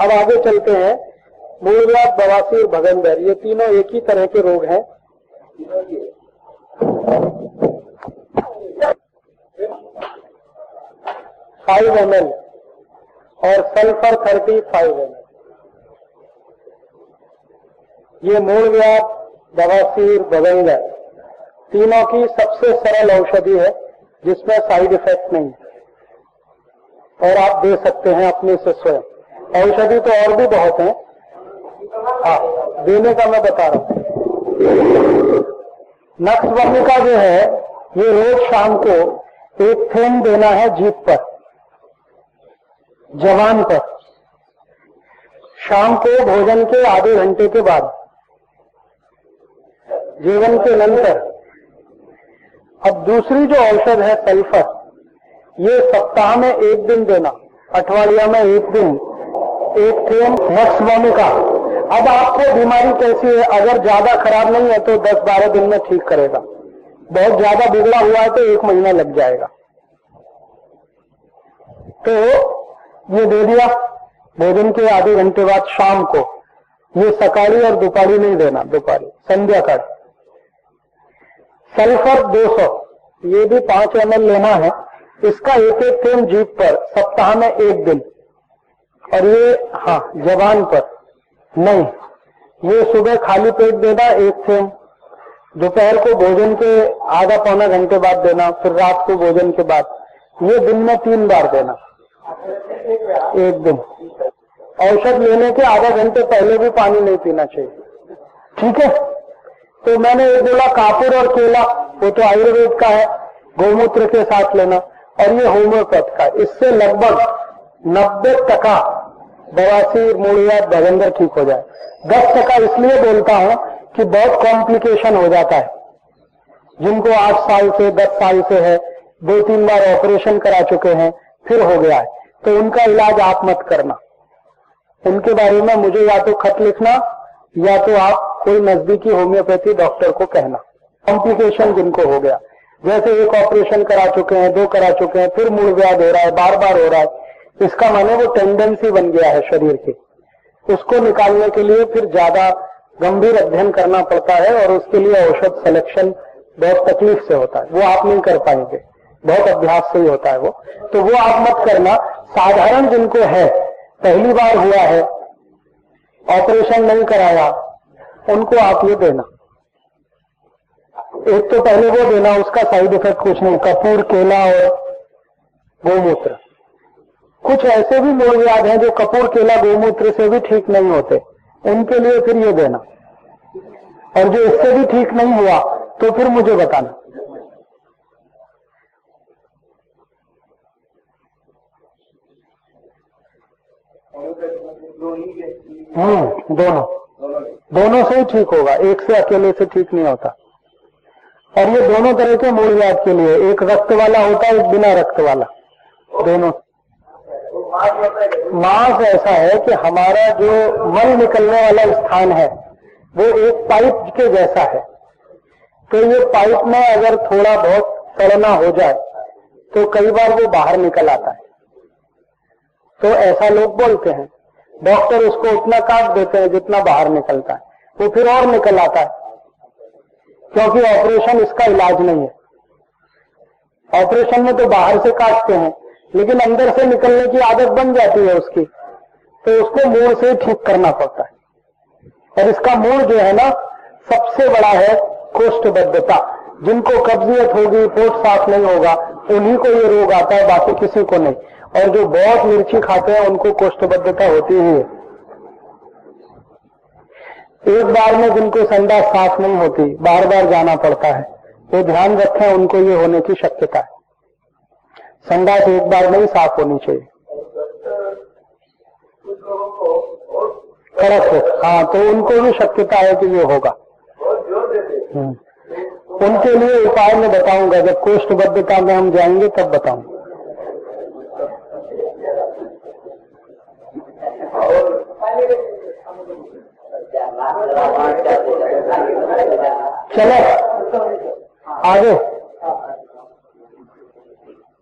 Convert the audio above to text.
अब आगे चलते हैं। मूलव्याध बवासीर भगंदर ये तीनों एक ही तरह के रोग हैं। फाइव एम और सल्फ़र थर्टी फाइव एम ये मूल मूलव्याध बवासीर भगंदर तीनों की सबसे सरल औषधि है, जिसमें साइड इफ़ेक्ट नहीं और आप दे सकते हैं अपने से स्वयं। औषधि तो और भी बहुत है। हाँ देने का मैं बता रहा हूँ। नक्स का जो है, ये रोज शाम को एक थेम देना है जीप पर, जवान पर। शाम को भोजन के आधे घंटे के बाद, जीवन के नंतर। अब दूसरी जो औषध है सल्फ़र, ये सप्ताह में एक दिन देना, अठवाडिया में एक दिन। एक थेम नक्स का। अब आपको बीमारी कैसी है? अगर ज़्यादा खराब नहीं है तो 10-12 दिन में ठीक करेगा। बहुत ज़्यादा बिगड़ा हुआ है तो एक महीना लग जाएगा। तो ये दे दिया। भोजन के आधे घंटे बाद शाम को। ये सकाली और दोपहरी नहीं देना, दोपहरी। संध्या का। सल्फ़र 200 ये भी पाँच एम लेना है। इसका एक एक थेम जीप पर, सप्ताह में एक दिन। और ये हाँ जवान पर। नहीं, ये सुबह खाली पेट देना, एक थेम दोपहर को भोजन के आधा पौना घंटे बाद देना, फिर रात को भोजन के बाद। ये दिन में तीन बार देना। एक दिन। औषध लेने के आधा घंटे पहले भी पानी नहीं पीना चाहिए। ठीक है? तो मैंने ये बोला, कापुर और केला, वो तो आयुर्वेद का है, गोमूत्र के साथ लेना। और ये होम्योपैथ का इससे लगभग नब्बे टका बवासीर मूलिया बगंदर ठीक हो जाए। दस टका इसलिए बोलता हूँ कि बहुत कॉम्प्लिकेशन हो जाता है। जिनको आठ साल से, दस साल से है दो तीन बार ऑपरेशन करा चुके हैं, फिर हो गया है। तो उनका इलाज आप मत करना। उनके बारे में मुझे या तो खत लिखना, या तो आप कोई नजदीकी होम्योपैथी डॉक्टर को कहना। कॉम्प्लिकेशन जिनको हो गया। जैसे एक ऑपरेशन करा चुके हैं, दो करा चुके हैं, फिर मूल व्याध हो रहा है बार बार हो रहा है। इसका माने वो टेंडेंसी बन गया है शरीर की। उसको निकालने के लिए फिर ज़्यादा गंभीर अध्ययन करना पड़ता है और उसके लिए औषध सिलेक्शन बहुत तकलीफ़ से होता है। वो आप नहीं कर पाएँगे। बहुत अभ्यास से ही होता है वो। तो वो आप मत करना। साधारण जिनको है, पहली बार हुआ है ऑपरेशन नहीं कराया, उनको आप ये देना। एक तो पहले वो देना, उसका साइड इफ़ेक्ट कुछ नहीं। कपूर, केला और गोमूत्र। कुछ ऐसे भी मूल याद हैं जो कपूर, केला, गोमूत्र से भी ठीक नहीं होते। उनके लिए फिर ये देना। और जो इससे भी ठीक नहीं हुआ तो फिर मुझे बताना। हम्म दोनों। दोनों से ही ठीक होगा। एक से अकेले से ठीक नहीं होता। और ये दोनों तरह के मूल व्याध के लिए, एक रक्त वाला होता है, एक बिना रक्त वाला। दोनों। मांस ऐसा है कि हमारा जो मल निकलने वाला स्थान है, वो एक पाइप के जैसा है। तो ये पाइप में अगर थोड़ा बहुत सड़ना हो जाए तो कई बार वो बाहर निकल आता है। तो ऐसा लोग बोलते हैं। डॉक्टर उसको उतना काट देते हैं जितना बाहर निकलता है। वो फिर और निकल आता है। क्योंकि ऑपरेशन इसका इलाज नहीं है। ऑपरेशन में तो बाहर से काटते हैं। लेकिन अंदर से निकलने की आदत बन जाती है उसकी। तो उसको मूल से ठीक करना पड़ता है। और इसका मूल जो है ना, सबसे बड़ा है कोष्ठबद्धता। जिनको कब्जियत होगी, पेट साफ़ नहीं होगा, उन्हीं को ये रोग आता है, बाकी किसी को नहीं। और जो बहुत मिर्ची खाते हैं, उनको कोष्ठबद्धता होती ही है। एक बार में जिनको संडास साफ़ नहीं होती बार बार जाना पड़ता है। तो ध्यान रखें, उनको ये होने की शक्यता है। संडास एक बार नहीं, साफ़ होनी चाहिए। करेक्ट हाँ। तो उनको भी शक्यता है कि ये होगा। हम्म। उनके लिए उपाय मैं बताऊँगा। जब कोष्ठबद्धता में हम जाएँगे, तब बताऊँगा चलो, आगे।